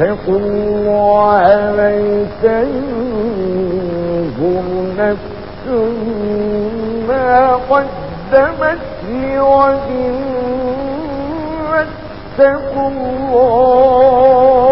آمنوا اتقوا الله ولتنظر نفس ما قدمت لغد واتقوا الله.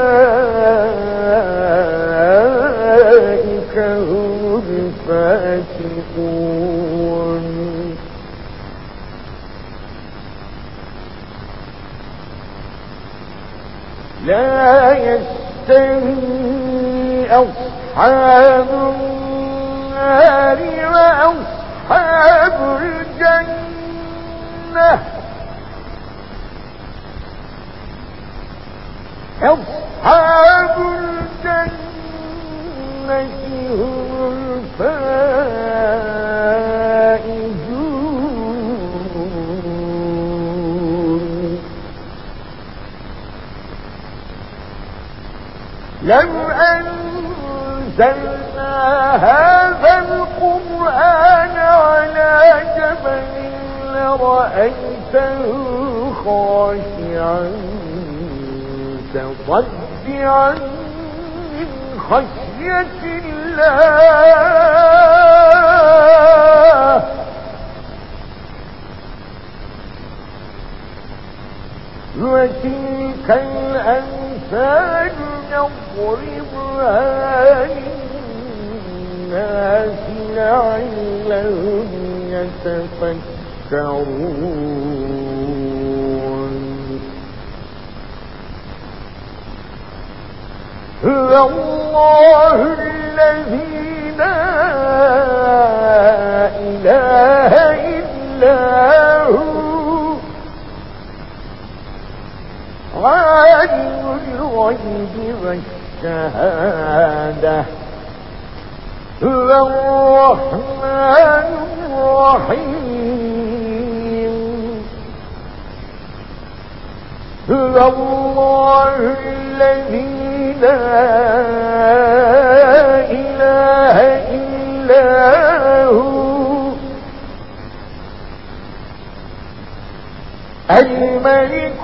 لا يستوي أصحاب النار وأصحاب الجنة. أصحاب الجنة هم الفائزون لو أنزلنا هذا القرآن على جبل لرأيته خاشعا متصدعا من خشية الله. وتلك الأمثال نضربها للناس لعلهم يتفكرون. الله الذي لا إله إلا هو. عالم الغيب والشهادة. الرحمن الرحيم. الله الذي لا إله إلا هو. الملك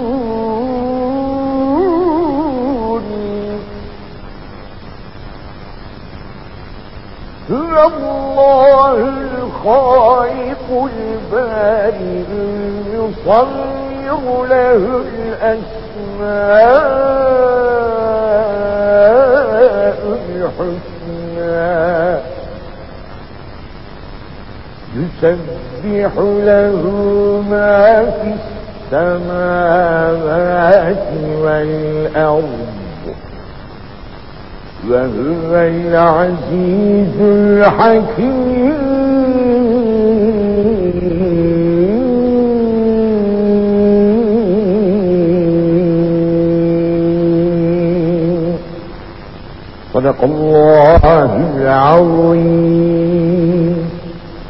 الله الخالق البارئ يصير له الأسماء الحسنى يسبح له ما في السماوات والأرض وهو العزيز الحكيم. صدق الله العظيم.